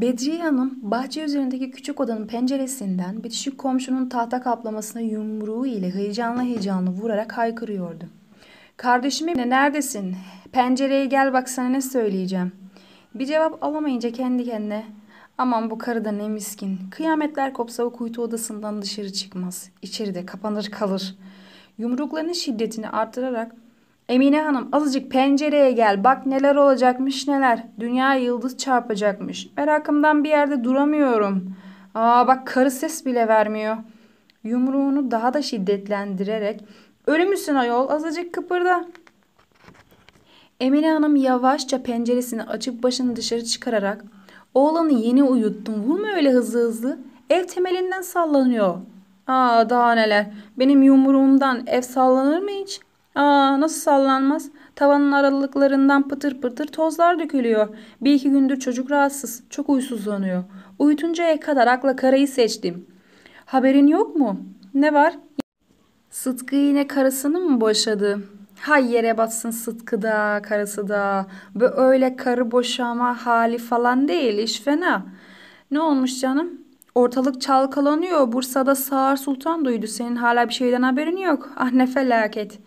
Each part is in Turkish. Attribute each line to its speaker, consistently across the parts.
Speaker 1: Bedriye Hanım bahçe üzerindeki küçük odanın penceresinden bitişik komşunun tahta kaplamasına yumruğu ile heyecanlı heyecanlı vurarak haykırıyordu. Kardeşim Emine neredesin? Pencereye gel bak sana ne söyleyeceğim. Bir cevap alamayınca kendi kendine aman bu karı da ne miskin. Kıyametler kopsa o kuytu odasından dışarı çıkmaz. İçeride kapanır kalır. Yumruklarının şiddetini artırarak Emine Hanım azıcık pencereye gel bak neler olacakmış neler. Dünya yıldız çarpacakmış. Merakımdan bir yerde duramıyorum. Aa bak karı ses bile vermiyor. Yumruğunu daha da şiddetlendirerek ölü ayol azıcık kıpırda. Emine Hanım yavaşça penceresini açıp başını dışarı çıkararak oğlanı yeni uyuttum vurma öyle hızlı hızlı. Ev temelinden sallanıyor. Aa daha neler benim yumruğumdan ev sallanır mı hiç? Aa nasıl sallanmaz? Tavanın aralıklarından pıtır pıtır tozlar dökülüyor. Bir iki gündür çocuk rahatsız. Çok uysuzlanıyor. Uyutuncaya kadar akla karayı seçtim. Haberin yok mu? Ne var? Sıtkı yine karısını mı boşadı? Hay yere batsın Sıtkı da karısı da. Bu öyle karı boşama hali falan değil iş fena. Ne olmuş canım? Ortalık çalkalanıyor. Bursa'da Sağır Sultan duydu. Senin hala bir şeyden haberin yok. Ah ne felaket.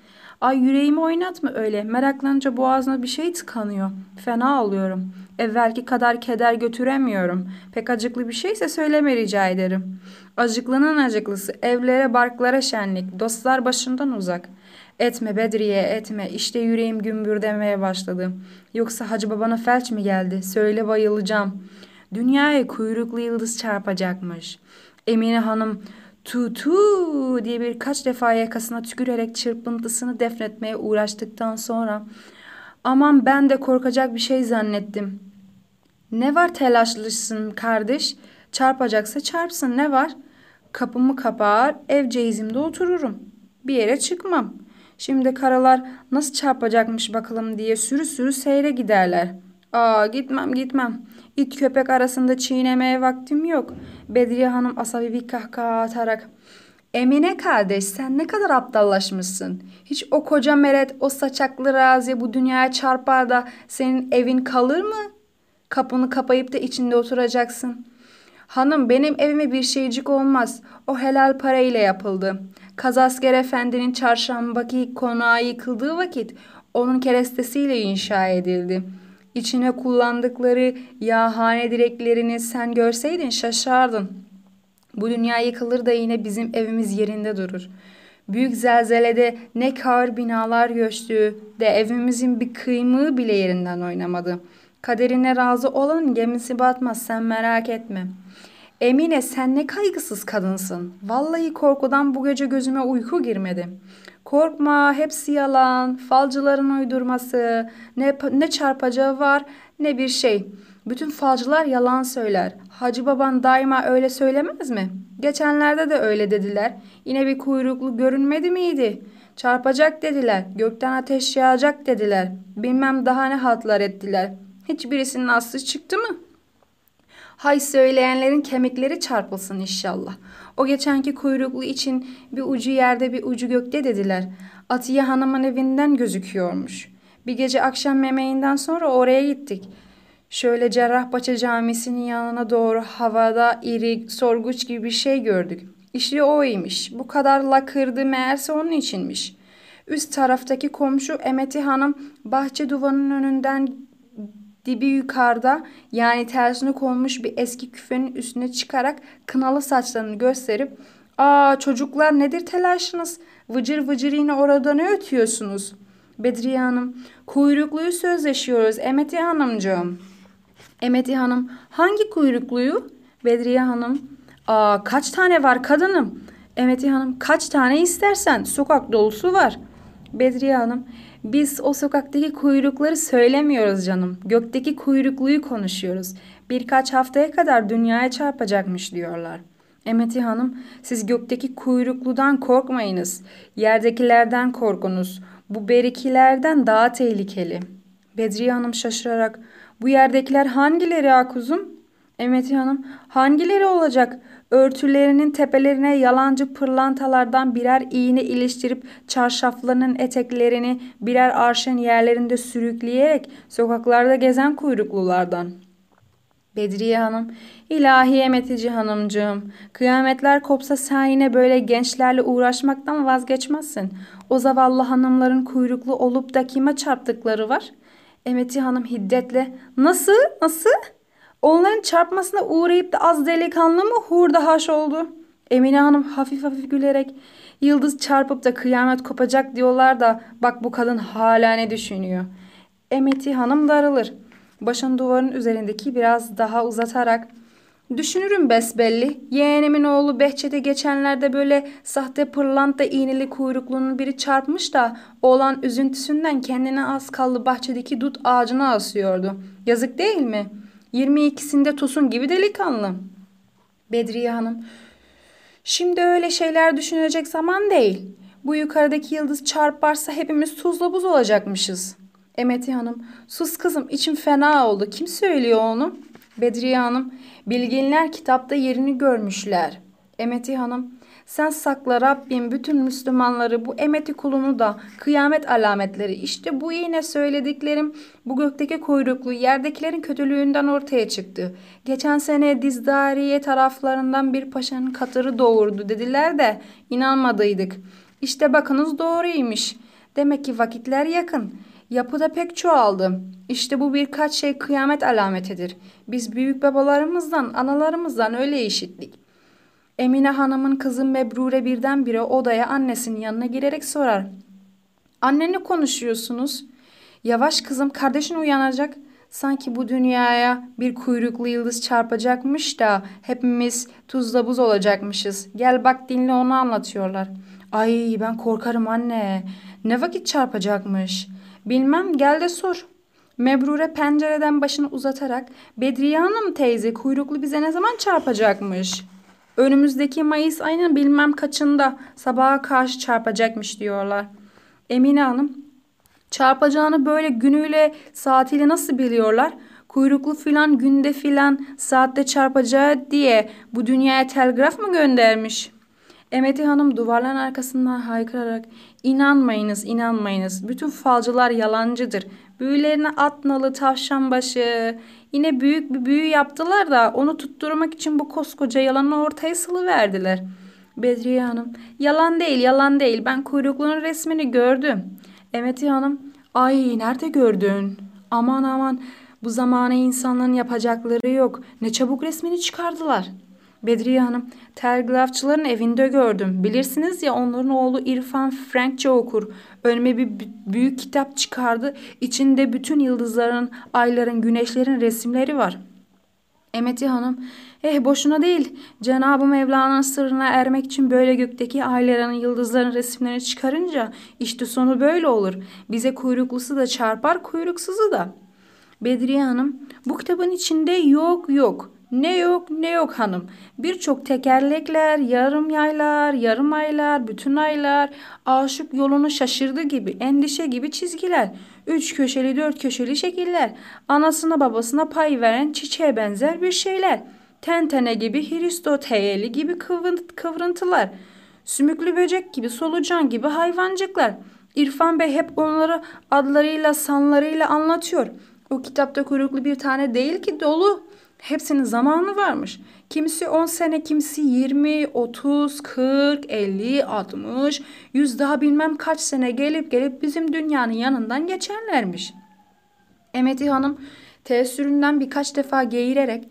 Speaker 1: Ay yüreğimi oynatma öyle. Meraklanınca boğazına bir şey tıkanıyor. Fena oluyorum. Evvelki kadar keder götüremiyorum. Pek acıklı bir şeyse söyleme rica ederim. Acıklının acıklısı. Evlere barklara şenlik. Dostlar başından uzak. Etme Bedriye etme. İşte yüreğim gümbür demeye başladı. Yoksa Hacı babana felç mi geldi? Söyle bayılacağım. Dünyaya kuyruklu yıldız çarpacakmış. Emine Hanım tu tu diye birkaç defa yakasına tükürerek çırpıntısını defnetmeye uğraştıktan sonra aman ben de korkacak bir şey zannettim. Ne var telaşlısın kardeş? Çarpacaksa çarpsın ne var? Kapımı kapar ev ceyizimde otururum. Bir yere çıkmam. Şimdi karalar nasıl çarpacakmış bakalım diye sürü sürü seyre giderler. Aa gitmem gitmem. İt köpek arasında çiğnemeye vaktim yok. Bedriye Hanım asabi bir kahkaha atarak Emine kardeş sen ne kadar aptallaşmışsın. Hiç o koca meret o saçaklı razi bu dünyaya çarpar da senin evin kalır mı? Kapını kapayıp da içinde oturacaksın. Hanım benim evime bir şeycik olmaz. O helal parayla yapıldı. Kazasker Efendi'nin çarşambaki konağı yıkıldığı vakit onun kerestesiyle inşa edildi. İçine kullandıkları yahane direklerini sen görseydin şaşardın. Bu dünya yıkılır da yine bizim evimiz yerinde durur. Büyük zelzelede ne kar binalar göçtü de evimizin bir kıymığı bile yerinden oynamadı. Kaderine razı olan gemisi batmaz sen merak etme. Emine sen ne kaygısız kadınsın. Vallahi korkudan bu gece gözüme uyku girmedi. Korkma hepsi yalan, falcıların uydurması, ne, ne çarpacağı var ne bir şey. Bütün falcılar yalan söyler. Hacı baban daima öyle söylemez mi? Geçenlerde de öyle dediler. Yine bir kuyruklu görünmedi miydi? Çarpacak dediler. Gökten ateş yağacak dediler. Bilmem daha ne hatlar ettiler. Hiçbirisinin aslı çıktı mı? Hay söyleyenlerin kemikleri çarpılsın inşallah. O geçenki kuyruklu için bir ucu yerde bir ucu gökte dediler. Atiye Hanım'ın evinden gözüküyormuş. Bir gece akşam yemeğinden sonra oraya gittik. Şöyle Cerrahpaşa Camisi'nin yanına doğru havada iri sorguç gibi bir şey gördük. İşte oymuş. Bu kadar lakırdı meğerse onun içinmiş. Üst taraftaki komşu Emeti Hanım bahçe duvarının önünden dibi yukarıda yani tersine konmuş bir eski küfenin üstüne çıkarak kınalı saçlarını gösterip ''Aa çocuklar nedir telaşınız? Vıcır vıcır yine orada ne ötüyorsunuz?'' Bedriye Hanım ''Kuyrukluyu sözleşiyoruz Emeti Hanımcığım.'' Emeti Hanım ''Hangi kuyrukluyu?'' Bedriye Hanım ''Aa kaç tane var kadınım?'' Emeti Hanım ''Kaç tane istersen sokak dolusu var.'' Bedriye Hanım biz o sokaktaki kuyrukları söylemiyoruz canım. Gökteki kuyrukluyu konuşuyoruz. Birkaç haftaya kadar dünyaya çarpacakmış diyorlar. Emeti Hanım, siz gökteki kuyrukludan korkmayınız. Yerdekilerden korkunuz. Bu berikilerden daha tehlikeli. Bedriye Hanım şaşırarak, bu yerdekiler hangileri akuzum? Emeti Hanım, hangileri olacak? Örtülerinin tepelerine yalancı pırlantalardan birer iğne iliştirip çarşaflarının eteklerini birer arşın yerlerinde sürükleyerek sokaklarda gezen kuyruklulardan. Bedriye Hanım, ilahi emetici hanımcığım, kıyametler kopsa sen yine böyle gençlerle uğraşmaktan vazgeçmezsin. O zavallı hanımların kuyruklu olup da kime çarptıkları var? Emeti Hanım hiddetle, nasıl, nasıl? Onların çarpmasına uğrayıp da az delikanlı mı hurda haş oldu? Emine Hanım hafif hafif gülerek, yıldız çarpıp da kıyamet kopacak diyorlar da bak bu kadın hala ne düşünüyor. Emeti Hanım darılır. Başını duvarın üzerindeki biraz daha uzatarak Düşünürüm besbelli. Yeğenimin oğlu Behçet'e geçenlerde böyle sahte pırlanta iğneli kuyruklunun biri çarpmış da oğlan üzüntüsünden kendine az kaldı bahçedeki dut ağacına asıyordu. Yazık değil mi? 22'sinde Tosun gibi delikanlı. Bedriye Hanım. Şimdi öyle şeyler düşünecek zaman değil. Bu yukarıdaki yıldız çarparsa hepimiz tuzla buz olacakmışız. Emeti Hanım. Sus kızım içim fena oldu. Kim söylüyor onu? Bedriye Hanım. Bilginler kitapta yerini görmüşler. Emeti Hanım. Sen sakla Rabbim bütün Müslümanları bu emeti kulunu da kıyamet alametleri işte bu yine söylediklerim bu gökteki kuyruklu yerdekilerin kötülüğünden ortaya çıktı. Geçen sene Dizdariye taraflarından bir paşanın katırı doğurdu dediler de inanmadıydık. İşte bakınız doğruymuş. Demek ki vakitler yakın. Yapıda pek çoğaldı. İşte bu birkaç şey kıyamet alametidir. Biz büyük babalarımızdan, analarımızdan öyle işittik. Emine Hanım'ın kızı Mebrure birdenbire odaya annesinin yanına girerek sorar. Anne ne konuşuyorsunuz? Yavaş kızım kardeşin uyanacak. Sanki bu dünyaya bir kuyruklu yıldız çarpacakmış da hepimiz tuzla buz olacakmışız. Gel bak dinle onu anlatıyorlar. Ay ben korkarım anne. Ne vakit çarpacakmış? Bilmem gel de sor. Mebrure pencereden başını uzatarak Bedriye Hanım teyze kuyruklu bize ne zaman çarpacakmış? Önümüzdeki Mayıs ayının bilmem kaçında sabaha karşı çarpacakmış diyorlar. Emine Hanım çarpacağını böyle günüyle saatiyle nasıl biliyorlar? Kuyruklu filan günde filan saatte çarpacağı diye bu dünyaya telgraf mı göndermiş?'' Emeti Hanım duvarların arkasından haykırarak inanmayınız inanmayınız bütün falcılar yalancıdır. Büyülerine at nalı tavşan başı yine büyük bir büyü yaptılar da onu tutturmak için bu koskoca yalanı ortaya verdiler. Bedriye Hanım yalan değil yalan değil ben kuyruklunun resmini gördüm. Emeti Hanım ay nerede gördün? Aman aman bu zamane insanların yapacakları yok ne çabuk resmini çıkardılar.'' Bedriye Hanım, telgrafçıların evinde gördüm. Bilirsiniz ya onların oğlu İrfan Frankçe okur. Önüme bir büyük kitap çıkardı. İçinde bütün yıldızların, ayların, güneşlerin resimleri var. Emeti Hanım, eh boşuna değil. Cenab-ı Mevla'nın sırrına ermek için böyle gökteki ayların, yıldızların resimlerini çıkarınca işte sonu böyle olur. Bize kuyruklusu da çarpar, kuyruksuzu da. Bedriye Hanım, bu kitabın içinde yok yok. Ne yok ne yok hanım. Birçok tekerlekler, yarım yaylar, yarım aylar, bütün aylar, aşık yolunu şaşırdı gibi, endişe gibi çizgiler, üç köşeli dört köşeli şekiller, anasına babasına pay veren çiçeğe benzer bir şeyler, tentene gibi Hristot heyeli gibi kıvrıntılar, sümüklü böcek gibi solucan gibi hayvancıklar. İrfan Bey hep onları adlarıyla sanlarıyla anlatıyor. O kitapta kuyruklu bir tane değil ki dolu. Hepsinin zamanı varmış. Kimisi 10 sene, kimisi 20, 30, 40, 50, 60, 100 daha bilmem kaç sene gelip gelip bizim dünyanın yanından geçerlermiş. Emeti Hanım teessüründen birkaç defa geğirerek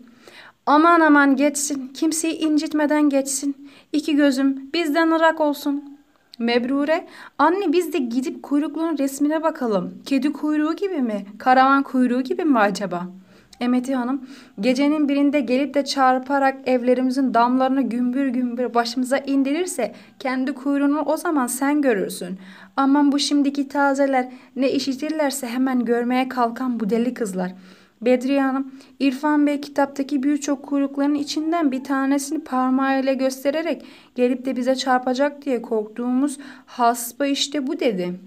Speaker 1: aman aman geçsin, kimseyi incitmeden geçsin, iki gözüm bizden ırak olsun. Mebrure, anne biz de gidip kuyruklunun resmine bakalım. Kedi kuyruğu gibi mi, karavan kuyruğu gibi mi acaba?'' Emeti Hanım gecenin birinde gelip de çarparak evlerimizin damlarını gümbür gümbür başımıza indirirse kendi kuyruğunu o zaman sen görürsün. Aman bu şimdiki tazeler ne işitirlerse hemen görmeye kalkan bu deli kızlar. Bedriye Hanım, İrfan Bey kitaptaki birçok kuyrukların içinden bir tanesini parmağıyla göstererek gelip de bize çarpacak diye korktuğumuz hasba işte bu dedi.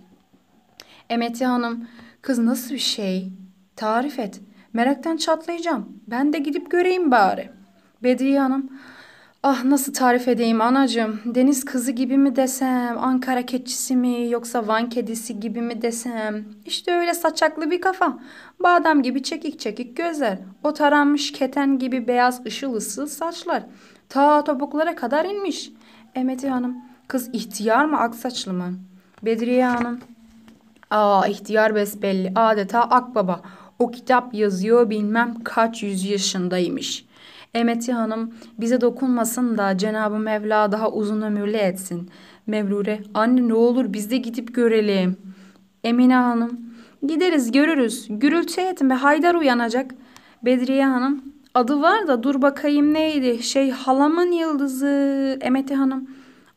Speaker 1: Emeti Hanım, kız nasıl bir şey? Tarif et.'' Meraktan çatlayacağım. Ben de gidip göreyim bari. Bedriye Hanım. Ah nasıl tarif edeyim anacığım? Deniz kızı gibi mi desem, Ankara keçisi mi yoksa Van kedisi gibi mi desem? İşte öyle saçaklı bir kafa. Badem gibi çekik çekik gözler. O taranmış keten gibi beyaz ışıl ışıl saçlar. Ta topuklara kadar inmiş. Emeti Hanım, kız ihtiyar mı aksaçlı mı? Bedriye Hanım, aa ihtiyar besbelli adeta akbaba. O kitap yazıyor bilmem kaç yüz yaşındaymış.'' Emeti Hanım bize dokunmasın da Cenab-ı Mevla daha uzun ömürlü etsin. Mevrure anne ne olur biz de gidip görelim. Emine Hanım gideriz görürüz. Gürültü etme Haydar uyanacak. Bedriye Hanım adı var da dur bakayım neydi? Şey halamın yıldızı Emeti Hanım.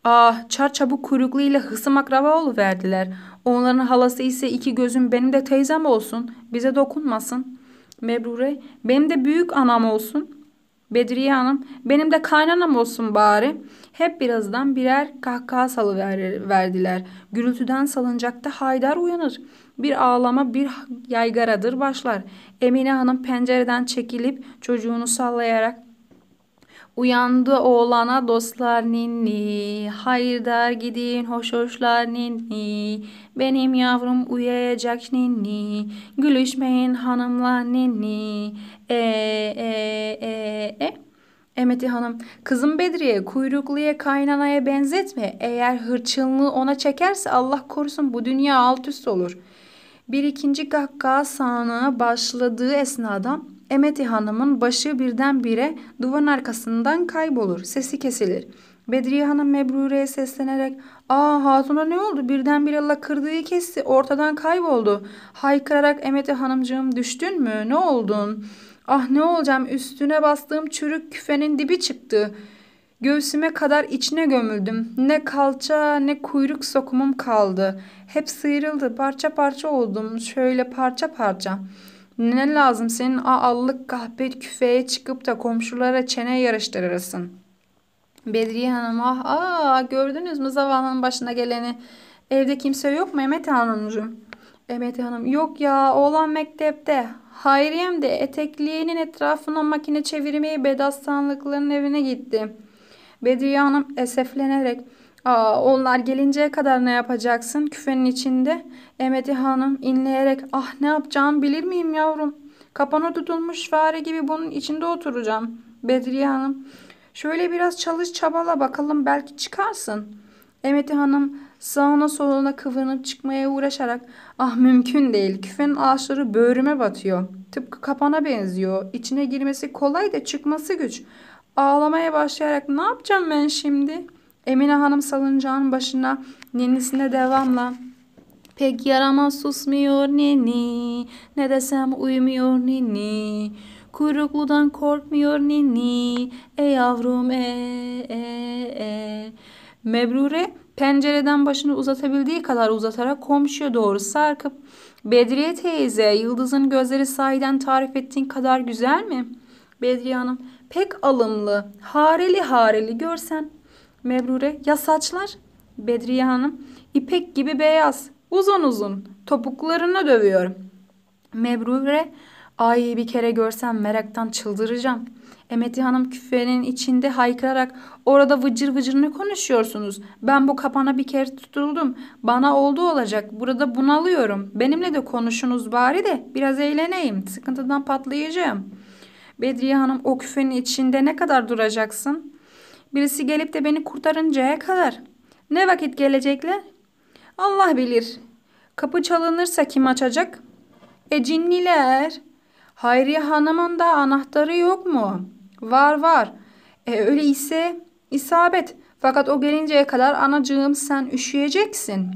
Speaker 1: Ah çar çabuk kuyruklu ile hısım akraba verdiler. Onların halası ise iki gözüm benim de teyzem olsun. Bize dokunmasın. Mebrure benim de büyük anam olsun. Bedriye Hanım benim de kaynanam olsun bari. Hep birazdan birer kahkaha salıverdiler. Gürültüden salıncakta Haydar uyanır. Bir ağlama bir yaygaradır başlar. Emine Hanım pencereden çekilip çocuğunu sallayarak Uyandı oğlana dostlar ninni, hayırdar gidin hoş hoşlar ninni. Benim yavrum uyuyacak ninni, gülüşmeyin hanımlar ninni. E e e e. Emeti Hanım, kızım Bedriye kuyrukluya kaynanaya benzetme. Eğer hırçınlığı ona çekerse Allah korusun bu dünya alt üst olur. Bir ikinci kahkaha sağına başladığı esnada Emeti Hanım'ın başı birdenbire duvarın arkasından kaybolur. Sesi kesilir. Bedriye Hanım Mebrure'ye seslenerek ''Aa hatuna ne oldu? Birdenbire lakırdığı kesti. Ortadan kayboldu.'' Haykırarak Emeti Hanımcığım düştün mü? Ne oldun?'' ''Ah ne olacağım? Üstüne bastığım çürük küfenin dibi çıktı.'' Göğsüme kadar içine gömüldüm. Ne kalça ne kuyruk sokumum kaldı. Hep sıyrıldı. Parça parça oldum. Şöyle parça parça. Ne lazım senin allık kahpe küfeye çıkıp da komşulara çene yarıştırırsın. Bedriye Hanım ah ah gördünüz mü zavallının başına geleni. Evde kimse yok mu Mehmet Hanımcığım? Mehmet Hanım yok ya oğlan mektepte. Hayriyem de etekliğinin etrafına makine çevirmeye bedastanlıkların evine gitti. Bedriye Hanım eseflenerek Aa, onlar gelinceye kadar ne yapacaksın küfenin içinde? Emedi Hanım inleyerek ah ne yapacağım bilir miyim yavrum? Kapana tutulmuş fare gibi bunun içinde oturacağım. Bedriye Hanım şöyle biraz çalış çabala bakalım belki çıkarsın. Emeti Hanım sağına soluna kıvırınıp çıkmaya uğraşarak ah mümkün değil küfenin ağaçları böğrüme batıyor. Tıpkı kapana benziyor. İçine girmesi kolay da çıkması güç. Ağlamaya başlayarak ne yapacağım ben şimdi?'' Emine Hanım salıncağın başına ninnisine devamla Pek yaramaz susmuyor ninni, ne desem uyumuyor ninni. Kuyrukludan korkmuyor ninni, e yavrum e e e. Mebrure pencereden başını uzatabildiği kadar uzatarak komşuya doğru sarkıp Bedriye teyze Yıldız'ın gözleri sahiden tarif ettiğin kadar güzel mi? Bedriye Hanım pek alımlı, hareli hareli görsen Mebrure ya saçlar? Bedriye Hanım ipek gibi beyaz uzun uzun topuklarını dövüyor. Mebrure ay bir kere görsem meraktan çıldıracağım. Emeti Hanım küfenin içinde haykırarak orada vıcır vıcır ne konuşuyorsunuz? Ben bu kapana bir kere tutuldum. Bana oldu olacak. Burada bunalıyorum. Benimle de konuşunuz bari de biraz eğleneyim. Sıkıntıdan patlayacağım. Bedriye Hanım o küfenin içinde ne kadar duracaksın? Birisi gelip de beni kurtarıncaya kadar. Ne vakit gelecekler? Allah bilir. Kapı çalınırsa kim açacak? E cinniler. Hayriye Hanım'ın da anahtarı yok mu? Var var. E öyle ise isabet. Fakat o gelinceye kadar anacığım sen üşüyeceksin.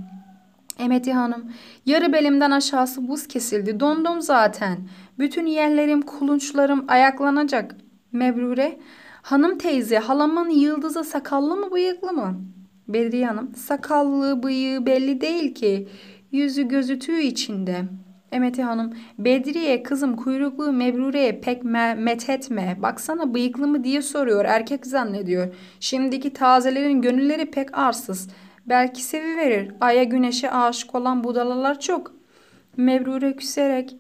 Speaker 1: Emeti Hanım, yarı belimden aşağısı buz kesildi. Dondum zaten. Bütün yerlerim, kulunçlarım ayaklanacak. Mebrure, Hanım teyze halamın yıldızı sakallı mı bıyıklı mı? Bedriye Hanım sakallı bıyığı belli değil ki. Yüzü gözü tüy içinde. Emeti Hanım Bedriye kızım kuyruklu Mebrure'ye pek me methetme. Baksana bıyıklı mı diye soruyor erkek zannediyor. Şimdiki tazelerin gönülleri pek arsız. Belki sevi verir. Aya güneşe aşık olan budalalar çok. Mebrure küserek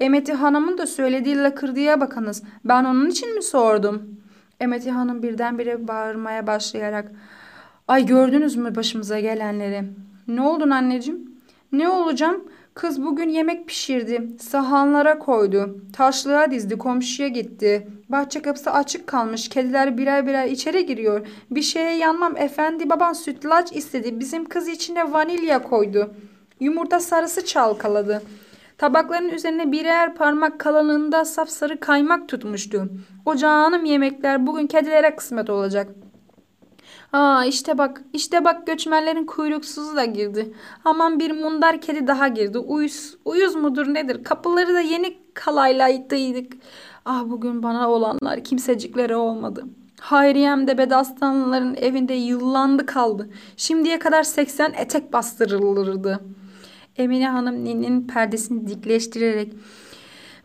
Speaker 1: Emeti Hanım'ın da söylediği lakırdıya bakınız. Ben onun için mi sordum? Emeti Hanım birdenbire bağırmaya başlayarak Ay gördünüz mü başımıza gelenleri? Ne oldun anneciğim? Ne olacağım? Kız bugün yemek pişirdi. Sahanlara koydu. Taşlığa dizdi. Komşuya gitti. Bahçe kapısı açık kalmış. Kediler birer birer içeri giriyor. Bir şeye yanmam efendi baban sütlaç istedi. Bizim kız içine vanilya koydu. Yumurta sarısı çalkaladı. Tabakların üzerine birer parmak kalınlığında sapsarı kaymak tutmuştu. O yemekler bugün kedilere kısmet olacak.'' Aa işte bak işte bak göçmenlerin kuyruksuzu da girdi. Aman bir mundar kedi daha girdi. Uyuz, uyuz mudur nedir? Kapıları da yeni kalaylaydık. Ah bugün bana olanlar kimseciklere olmadı. Hayriyem de Bedastanlıların evinde yıllandı kaldı. Şimdiye kadar 80 etek bastırılırdı. Emine Hanım Nin'in perdesini dikleştirerek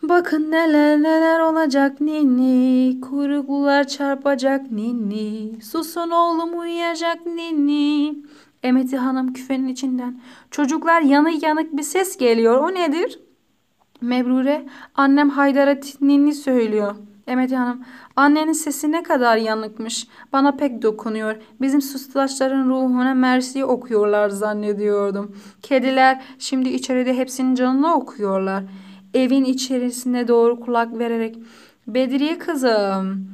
Speaker 1: Bakın neler neler olacak ninni. Kuyruklular çarpacak ninni. Susun oğlum uyuyacak ninni. Emeti Hanım küfenin içinden. Çocuklar yanık yanık bir ses geliyor. O nedir? Mebrure annem Haydar'a ninni söylüyor. Emeti Hanım annenin sesi ne kadar yanıkmış. Bana pek dokunuyor. Bizim sustaşların ruhuna mersi okuyorlar zannediyordum. Kediler şimdi içeride hepsinin canını okuyorlar.'' Evin içerisine doğru kulak vererek Bedriye kızım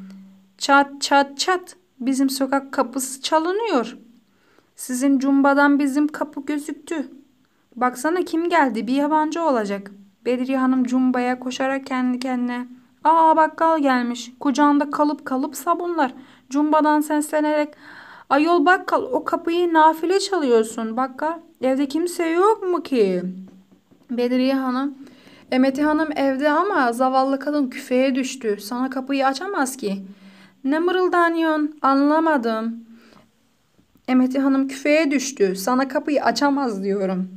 Speaker 1: çat çat çat bizim sokak kapısı çalınıyor. Sizin cumbadan bizim kapı gözüktü. Baksana kim geldi bir yabancı olacak. Bedriye Hanım cumbaya koşarak kendi kendine Aa bakkal gelmiş. Kucağında kalıp kalıp sabunlar. Cumbadan seslenerek Ayol bakkal o kapıyı nafile çalıyorsun bakkal. Evde kimse yok mu ki? Bedriye Hanım Emeti Hanım evde ama zavallı kadın küfeye düştü. Sana kapıyı açamaz ki. Ne mırıldanıyorsun? Anlamadım. Emeti Hanım küfeye düştü. Sana kapıyı açamaz diyorum.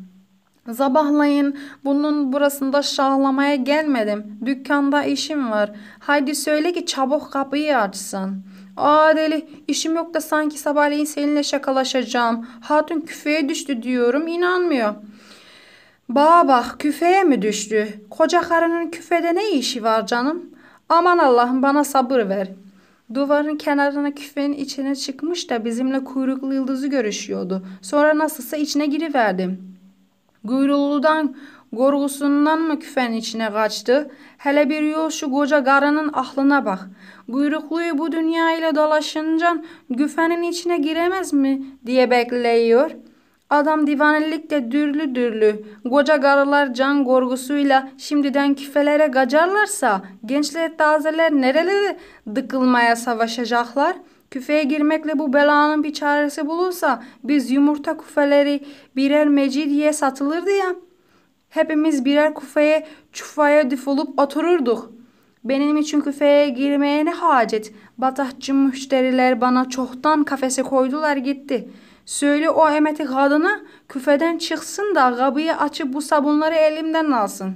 Speaker 1: Zabahlayın. Bunun burasında şahlamaya gelmedim. Dükkanda işim var. Haydi söyle ki çabuk kapıyı açsın. Aa deli işim yok da sanki sabahleyin seninle şakalaşacağım. Hatun küfeye düştü diyorum inanmıyor. Bağa bak küfeye mi düştü? Koca karının küfede ne işi var canım? Aman Allah'ım bana sabır ver. Duvarın kenarına küfenin içine çıkmış da bizimle kuyruklu yıldızı görüşüyordu. Sonra nasılsa içine giriverdim. Guyruludan gorgusundan mı küfenin içine kaçtı? Hele bir yol şu koca karının ahlına bak. Kuyrukluyu bu dünya ile dolaşınca güfenin içine giremez mi diye bekliyor.'' Adam divanelikte dürlü dürlü, koca karılar can korkusuyla şimdiden küfelere kacarlarsa gençler tazeler nerelere dıkılmaya savaşacaklar? Küfeye girmekle bu belanın bir çaresi bulursa biz yumurta kufeleri birer mecidiye satılırdı ya. Hepimiz birer kufeye çufaya defolup otururduk. Benim için küfeye girmeye ne hacet? Batahçı müşteriler bana çoktan kafese koydular gitti.'' Söyle o emeti kadına küfeden çıksın da kapıyı açıp bu sabunları elimden alsın.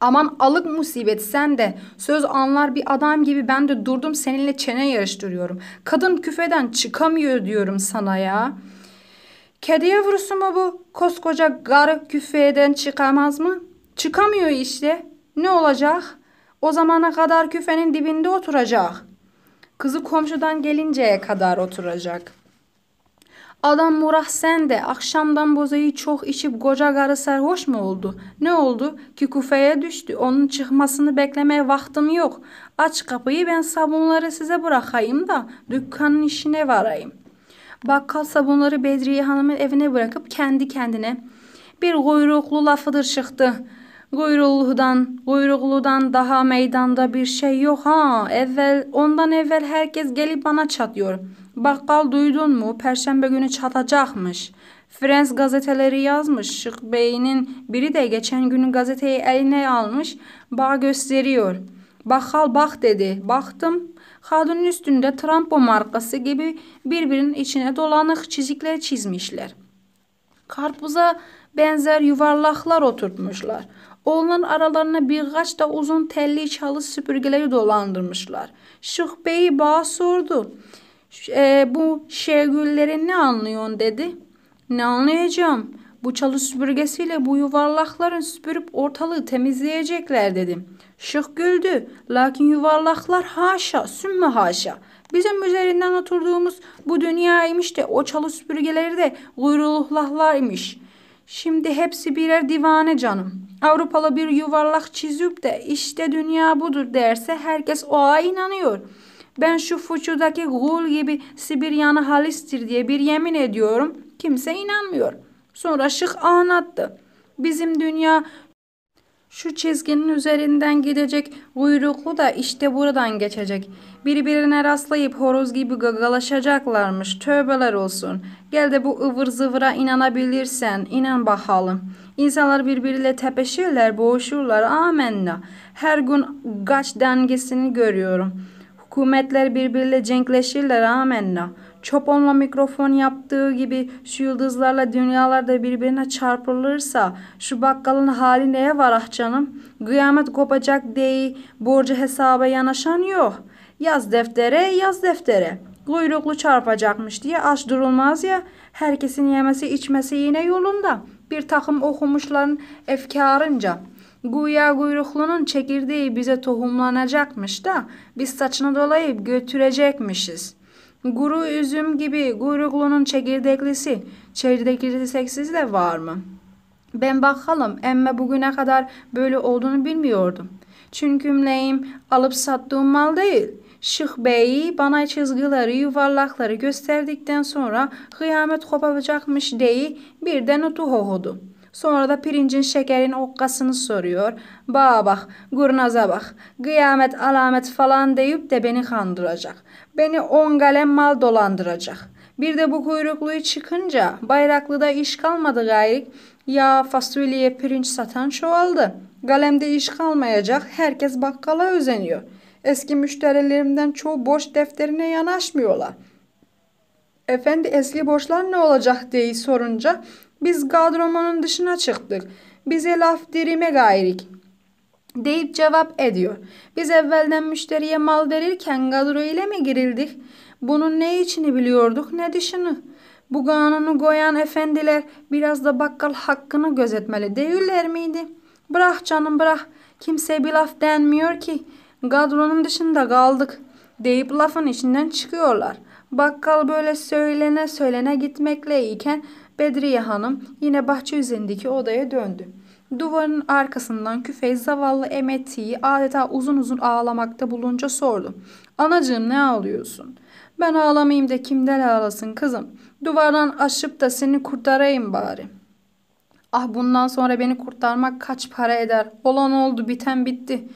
Speaker 1: Aman alık musibet sen de. Söz anlar bir adam gibi ben de durdum seninle çene yarıştırıyorum. Kadın küfeden çıkamıyor diyorum sana ya. Kedi yavrusu mu bu? Koskoca garı küfeden çıkamaz mı? Çıkamıyor işte. Ne olacak? O zamana kadar küfenin dibinde oturacak. Kızı komşudan gelinceye kadar oturacak. Adam Murah sen de akşamdan bozayı çok içip koca karı sarhoş mu oldu? Ne oldu? Ki kufeye düştü. Onun çıkmasını beklemeye vaktim yok. Aç kapıyı ben sabunları size bırakayım da dükkanın işine varayım. Bakkal sabunları Bedriye Hanım'ın evine bırakıp kendi kendine bir kuyruklu lafıdır çıktı. Kuyrukludan, kuyrukludan daha meydanda bir şey yok ha. Evvel, ondan evvel herkes gelip bana çatıyor. Bakkal duydun mu? Perşembe günü çatacakmış. Frens gazeteleri yazmış. Şık Bey'in biri de geçen günü gazeteyi eline almış. Bağ gösteriyor. Bakkal bak dedi. Baktım. Kadının üstünde Trampo markası gibi birbirinin içine dolanık çizikler çizmişler. Karpuza benzer yuvarlaklar oturtmuşlar. Onların aralarına birkaç da uzun telli çalı süpürgeleri dolandırmışlar. Şık Bey bağ sordu e, bu şevgüllerin ne anlıyorsun dedi. Ne anlayacağım? Bu çalı süpürgesiyle bu yuvarlakların süpürüp ortalığı temizleyecekler dedim. Şık güldü. Lakin yuvarlaklar haşa, sümme haşa. Bizim üzerinden oturduğumuz bu dünyaymış de o çalı süpürgeleri de kuyruklahlarmış. Şimdi hepsi birer divane canım. Avrupalı bir yuvarlak çizip de işte dünya budur derse herkes oğa inanıyor. Ben şu fuçudaki gul gibi Sibiryanı halistir diye bir yemin ediyorum. Kimse inanmıyor. Sonra şık anlattı. Bizim dünya şu çizginin üzerinden gidecek kuyruklu da işte buradan geçecek. Birbirine rastlayıp horoz gibi gagalaşacaklarmış. Tövbeler olsun. Gel de bu ıvır zıvıra inanabilirsen inan bakalım. İnsanlar birbiriyle tepeşirler, boğuşurlar. Amenna. Her gün gaç dengesini görüyorum. Hükümetler birbiriyle cenkleşirler. Amenna. Çoponla mikrofon yaptığı gibi şu yıldızlarla dünyalarda birbirine çarpılırsa şu bakkalın hali neye var ah canım? Kıyamet kopacak diye borcu hesaba yanaşan yok. Yaz deftere yaz deftere. Kuyruklu çarpacakmış diye aç durulmaz ya. Herkesin yemesi içmesi yine yolunda. Bir takım okumuşların efkarınca. Güya kuyruklunun çekirdeği bize tohumlanacakmış da biz saçını dolayıp götürecekmişiz. Guru üzüm gibi kuyruklunun çekirdeklisi, çekirdeklisi de var mı? Ben bakalım emme bugüne kadar böyle olduğunu bilmiyordum. Çünkü neyim alıp sattığım mal değil. Şık Bey'i bana çizgileri, yuvarlakları gösterdikten sonra kıyamet kopacakmış deyi birden otu hohodu. Sonra da pirincin şekerin okkasını soruyor. Ba bak, gurnaza bak, kıyamet alamet falan deyip de beni kandıracak. Beni on galem mal dolandıracak. Bir de bu kuyrukluyu çıkınca bayraklıda iş kalmadı gayrik. Ya fasulye pirinç satan çoğaldı. Galemde iş kalmayacak. Herkes bakkala özeniyor. Eski müşterilerimden çoğu borç defterine yanaşmıyorlar. Efendi eski borçlar ne olacak diye sorunca biz kadromanın dışına çıktık. Bize laf dirime gayrik deyip cevap ediyor. Biz evvelden müşteriye mal verirken kadro ile mi girildik? Bunun ne içini biliyorduk ne dışını. Bu kanunu koyan efendiler biraz da bakkal hakkını gözetmeli değiller miydi? Bırak canım bırak. Kimse bir laf denmiyor ki. Kadronun dışında kaldık deyip lafın içinden çıkıyorlar. Bakkal böyle söylene söylene gitmekle iken Bedriye Hanım yine bahçe üzerindeki odaya döndü. Duvarın arkasından küfey zavallı emetiyi adeta uzun uzun ağlamakta bulunca sordu. Anacığım ne ağlıyorsun? Ben ağlamayayım da kimden ağlasın kızım? Duvardan aşıp da seni kurtarayım bari. Ah bundan sonra beni kurtarmak kaç para eder? Olan oldu biten bitti.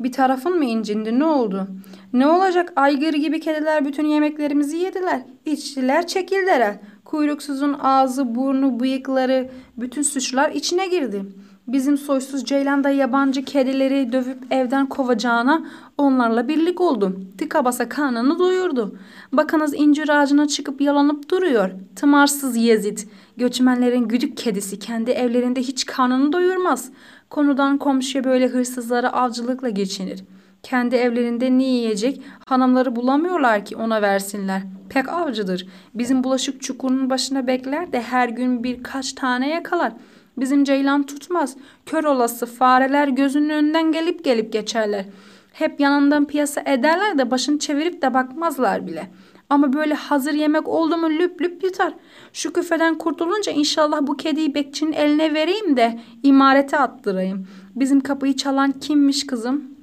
Speaker 1: Bir tarafın mı incindi ne oldu? Ne olacak aygır gibi kediler bütün yemeklerimizi yediler. İçtiler çekildiler. Kuyruksuzun ağzı, burnu, bıyıkları, bütün suçlar içine girdi. Bizim soysuz Ceylan da yabancı kedileri dövüp evden kovacağına onlarla birlik oldu. Tıka basa karnını doyurdu. Bakınız incir ağacına çıkıp yalanıp duruyor. Tımarsız Yezid. Göçmenlerin güdük kedisi kendi evlerinde hiç karnını doyurmaz. Konudan komşuya böyle hırsızlara avcılıkla geçinir. Kendi evlerinde ne yiyecek hanımları bulamıyorlar ki ona versinler. Pek avcıdır. Bizim bulaşık çukurunun başına bekler de her gün birkaç tane yakalar. Bizim ceylan tutmaz. Kör olası fareler gözünün önünden gelip gelip geçerler. Hep yanından piyasa ederler de başını çevirip de bakmazlar bile. Ama böyle hazır yemek oldu mu lüp lüp yutar. Şu küfeden kurtulunca inşallah bu kediyi bekçinin eline vereyim de imarete attırayım. Bizim kapıyı çalan kimmiş kızım?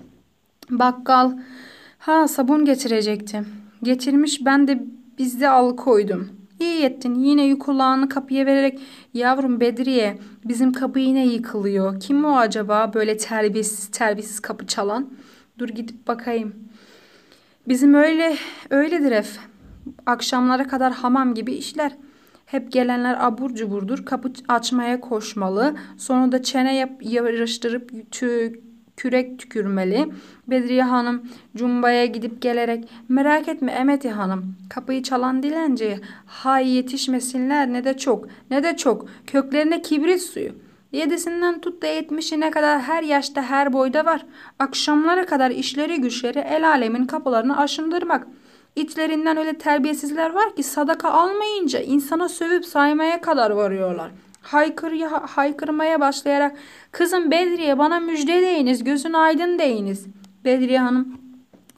Speaker 1: Bakkal. Ha sabun getirecektim. Getirmiş ben de bizde al koydum. İyi ettin yine yukulağını kapıya vererek yavrum Bedriye bizim kapı yine yıkılıyor. Kim o acaba böyle terbiyesiz terbiyesiz kapı çalan? Dur gidip bakayım. Bizim öyle öyledir ev. Akşamlara kadar hamam gibi işler. Hep gelenler abur cuburdur. Kapı açmaya koşmalı. Sonra da çene yap, yarıştırıp tü, kürek tükürmeli. Bedriye Hanım cumbaya gidip gelerek merak etme Emeti Hanım kapıyı çalan dilenci hay yetişmesinler ne de çok ne de çok köklerine kibrit suyu. Yedisinden tut da yetmişine kadar her yaşta her boyda var. Akşamlara kadar işleri güçleri el alemin kapılarını aşındırmak. İçlerinden öyle terbiyesizler var ki sadaka almayınca insana sövüp saymaya kadar varıyorlar. Haykır, haykırmaya başlayarak kızım Bedriye bana müjde deyiniz gözün aydın deyiniz. Bedriye Hanım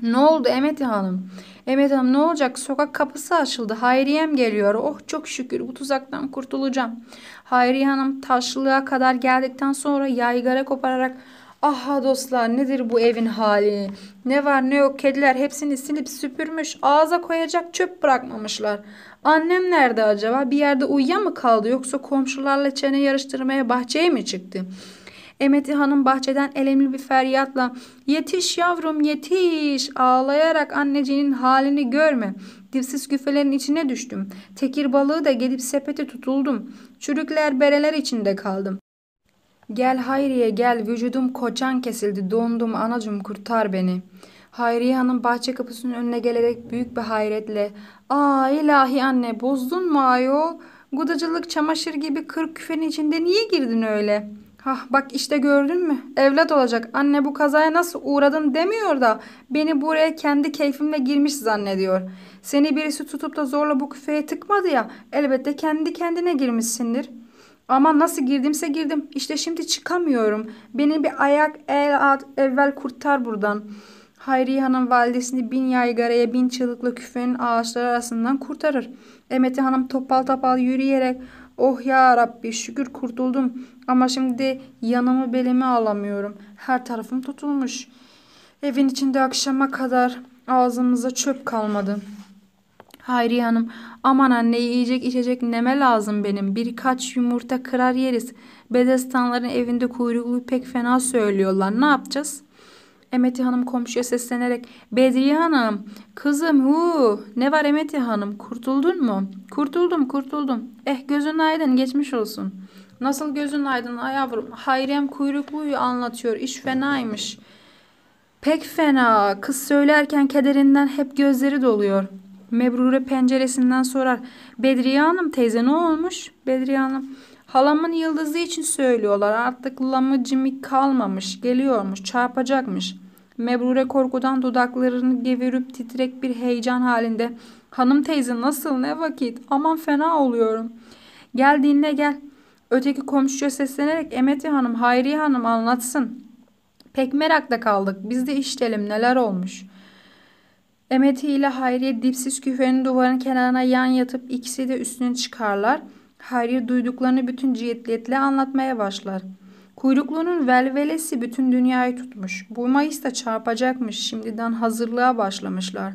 Speaker 1: ne oldu Emet Hanım? Emet Hanım ne olacak? Sokak kapısı açıldı. Hayriyem geliyor. Oh çok şükür bu tuzaktan kurtulacağım. Hayriye Hanım taşlığa kadar geldikten sonra yaygara kopararak Aha dostlar nedir bu evin hali? Ne var ne yok kediler hepsini silip süpürmüş. Ağza koyacak çöp bırakmamışlar. Annem nerede acaba? Bir yerde uyuya mı kaldı yoksa komşularla çene yarıştırmaya bahçeye mi çıktı? Emeti Hanım bahçeden elemli bir feryatla yetiş yavrum yetiş ağlayarak anneciğinin halini görme. Dipsiz küfelerin içine düştüm. Tekir balığı da gelip sepete tutuldum. Çürükler bereler içinde kaldım. Gel Hayriye gel vücudum koçan kesildi dondum anacım kurtar beni. Hayriye Hanım bahçe kapısının önüne gelerek büyük bir hayretle ''Aa ilahi anne bozdun mu ayol? Gudacılık çamaşır gibi kırk küfenin içinde niye girdin öyle?'' Hah bak işte gördün mü? Evlat olacak. Anne bu kazaya nasıl uğradın demiyor da beni buraya kendi keyfimle girmiş zannediyor. Seni birisi tutup da zorla bu küfeye tıkmadı ya. Elbette kendi kendine girmişsindir. Ama nasıl girdimse girdim. İşte şimdi çıkamıyorum. Beni bir ayak el at evvel kurtar buradan. Hayriye Hanım validesini bin yaygaraya bin çığlıkla küfenin ağaçları arasından kurtarır. Emeti Hanım topal topal yürüyerek Oh ya Rabbi şükür kurtuldum ama şimdi yanımı belimi alamıyorum. Her tarafım tutulmuş. Evin içinde akşama kadar ağzımıza çöp kalmadı. Hayriye Hanım aman anne yiyecek içecek neme lazım benim. Birkaç yumurta kırar yeriz. Bedestanların evinde kuyruklu pek fena söylüyorlar. Ne yapacağız? Emeti Hanım komşuya seslenerek Bedriye Hanım kızım hu ne var Emeti Hanım kurtuldun mu? Kurtuldum kurtuldum. Eh gözün aydın geçmiş olsun. Nasıl gözün aydın ay yavrum? Hayrem kuyrukluyu anlatıyor iş fenaymış. Pek fena kız söylerken kederinden hep gözleri doluyor. Mebrure penceresinden sorar. Bedriye Hanım teyze ne olmuş? Bedriye Hanım Halamın yıldızı için söylüyorlar. Artık lamı cimik kalmamış. Geliyormuş. Çarpacakmış. Mebrure korkudan dudaklarını gevirip titrek bir heyecan halinde. Hanım teyze nasıl ne vakit? Aman fena oluyorum. Gel dinle gel. Öteki komşuya seslenerek Emeti Hanım, Hayriye Hanım anlatsın. Pek merakla kaldık. Biz de işlelim neler olmuş. Emeti ile Hayriye dipsiz küfenin duvarın kenarına yan yatıp ikisi de üstüne çıkarlar. Hayri duyduklarını bütün ciddiyetle anlatmaya başlar. Kuyrukluğunun velvelesi bütün dünyayı tutmuş. Bu Mayıs'ta çarpacakmış. Şimdiden hazırlığa başlamışlar.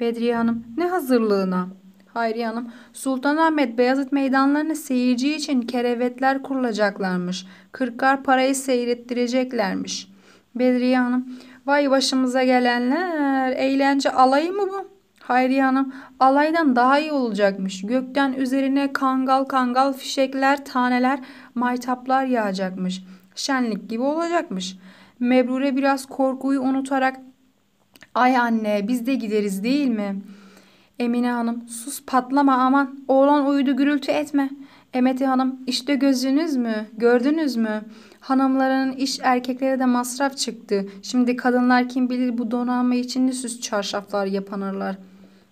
Speaker 1: Bedriye Hanım ne hazırlığına? Hayriye Hanım Sultanahmet Beyazıt meydanlarına seyirci için kerevetler kurulacaklarmış. Kırkar parayı seyrettireceklermiş. Bedriye Hanım vay başımıza gelenler eğlence alayı mı bu? Hayriye Hanım alaydan daha iyi olacakmış. Gökten üzerine kangal kangal fişekler, taneler, maytaplar yağacakmış. Şenlik gibi olacakmış. Mebrure biraz korkuyu unutarak ay anne biz de gideriz değil mi? Emine Hanım sus patlama aman oğlan uyudu gürültü etme. Emeti Hanım işte gözünüz mü gördünüz mü? Hanımların iş erkeklere de masraf çıktı. Şimdi kadınlar kim bilir bu donanma için ne süs çarşaflar yapanırlar.''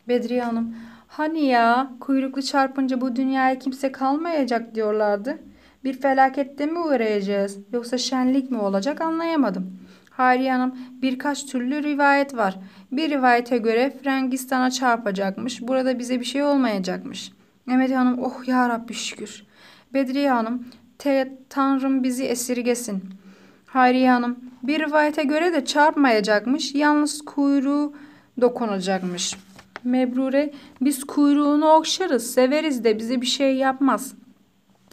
Speaker 1: Bedriye Hanım. Hani ya kuyruklu çarpınca bu dünyaya kimse kalmayacak diyorlardı. Bir felakette mi uğrayacağız yoksa şenlik mi olacak anlayamadım. Hayriye Hanım birkaç türlü rivayet var. Bir rivayete göre Frangistan'a çarpacakmış. Burada bize bir şey olmayacakmış. Mehmet Hanım oh ya Rabbi şükür. Bedriye Hanım te Tanrım bizi esirgesin. Hayriye Hanım bir rivayete göre de çarpmayacakmış. Yalnız kuyruğu dokunacakmış.'' Mebrure biz kuyruğunu okşarız severiz de bize bir şey yapmaz.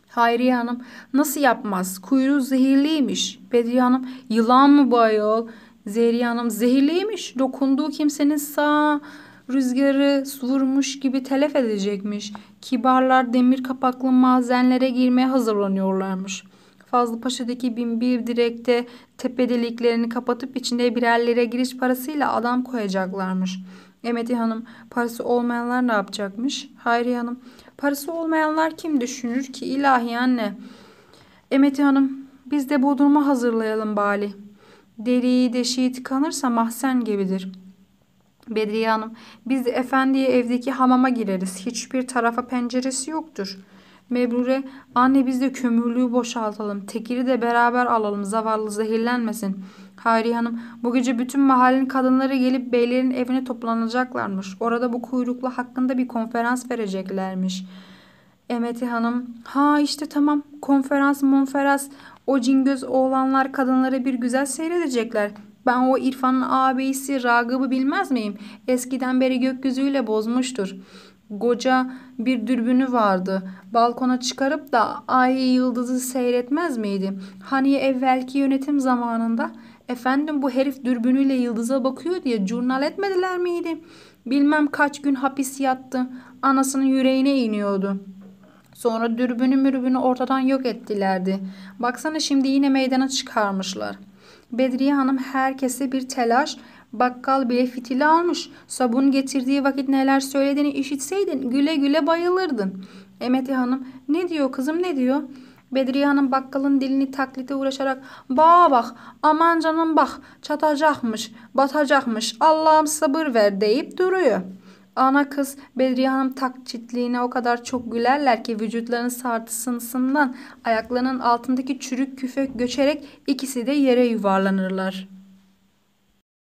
Speaker 1: Hayriye Hanım nasıl yapmaz? Kuyruğu zehirliymiş. Bedriye Hanım yılan mı bu ayol? Zehriye Hanım zehirliymiş. Dokunduğu kimsenin sağ rüzgarı vurmuş gibi telef edecekmiş. Kibarlar demir kapaklı mazenlere girmeye hazırlanıyorlarmış. Fazlı Paşa'daki bin bir direkte tepe deliklerini kapatıp içinde birerlere giriş parasıyla adam koyacaklarmış.'' Emeti Hanım parası olmayanlar ne yapacakmış? Hayri Hanım parası olmayanlar kim düşünür ki ilahi anne? Emeti Hanım biz de bodruma hazırlayalım bali. Deriyi deşiği tıkanırsa mahzen gibidir. Bedriye Hanım biz de efendiye evdeki hamama gireriz. Hiçbir tarafa penceresi yoktur. Mebrure anne biz de kömürlüğü boşaltalım. Tekiri de beraber alalım zavallı zehirlenmesin. Hayriye Hanım bu gece bütün mahallenin kadınları gelip beylerin evine toplanacaklarmış. Orada bu kuyruklu hakkında bir konferans vereceklermiş. Emeti Hanım ha işte tamam konferans monferans o cingöz oğlanlar kadınları bir güzel seyredecekler. Ben o İrfan'ın ağabeyisi Ragıp'ı bilmez miyim? Eskiden beri gökyüzüyle bozmuştur. Koca bir dürbünü vardı. Balkona çıkarıp da ay yıldızı seyretmez miydi? Hani evvelki yönetim zamanında efendim bu herif dürbünüyle yıldıza bakıyor diye jurnal etmediler miydi? Bilmem kaç gün hapis yattı. Anasının yüreğine iniyordu. Sonra dürbünü mürbünü ortadan yok ettilerdi. Baksana şimdi yine meydana çıkarmışlar. Bedriye Hanım herkese bir telaş, bakkal bile fitili almış. Sabun getirdiği vakit neler söylediğini işitseydin güle güle bayılırdın. Emeti Hanım ne diyor kızım ne diyor? Bedriye bakkalın dilini taklite uğraşarak Bağa bak aman canım bak çatacakmış batacakmış Allah'ım sabır ver deyip duruyor. Ana kız Bedriye Hanım takçitliğine o kadar çok gülerler ki vücutlarının sartısından ayaklarının altındaki çürük küfe göçerek ikisi de yere yuvarlanırlar.